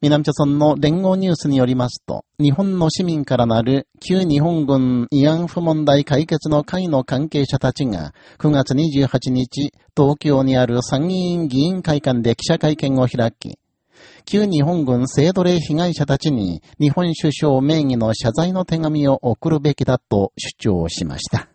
南朝村の連合ニュースによりますと、日本の市民からなる旧日本軍慰安婦問題解決の会の関係者たちが9月28日、東京にある参議院議員会館で記者会見を開き、旧日本軍性奴隷被害者たちに日本首相名義の謝罪の手紙を送るべきだと主張しました。